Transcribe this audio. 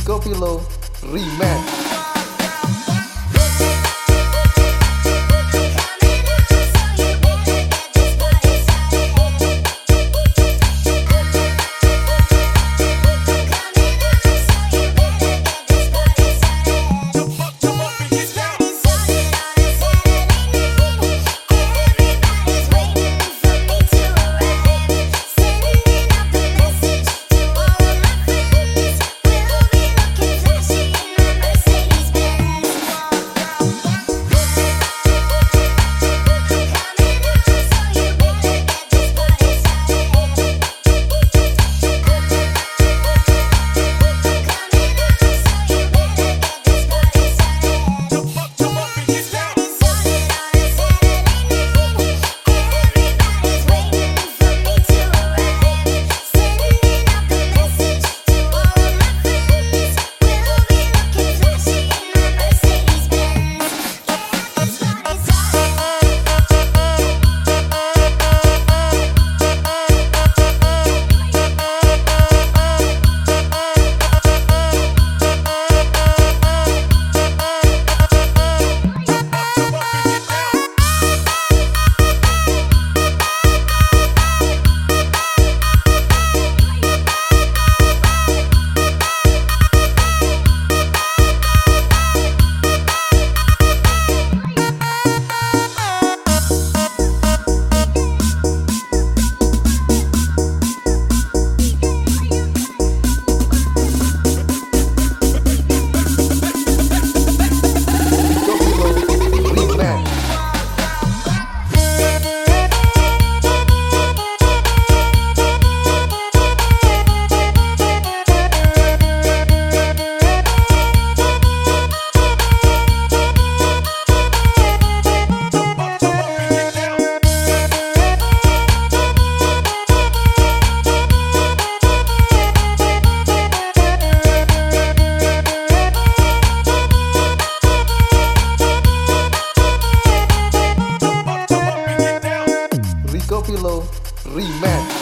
Rico Filo Remix remand.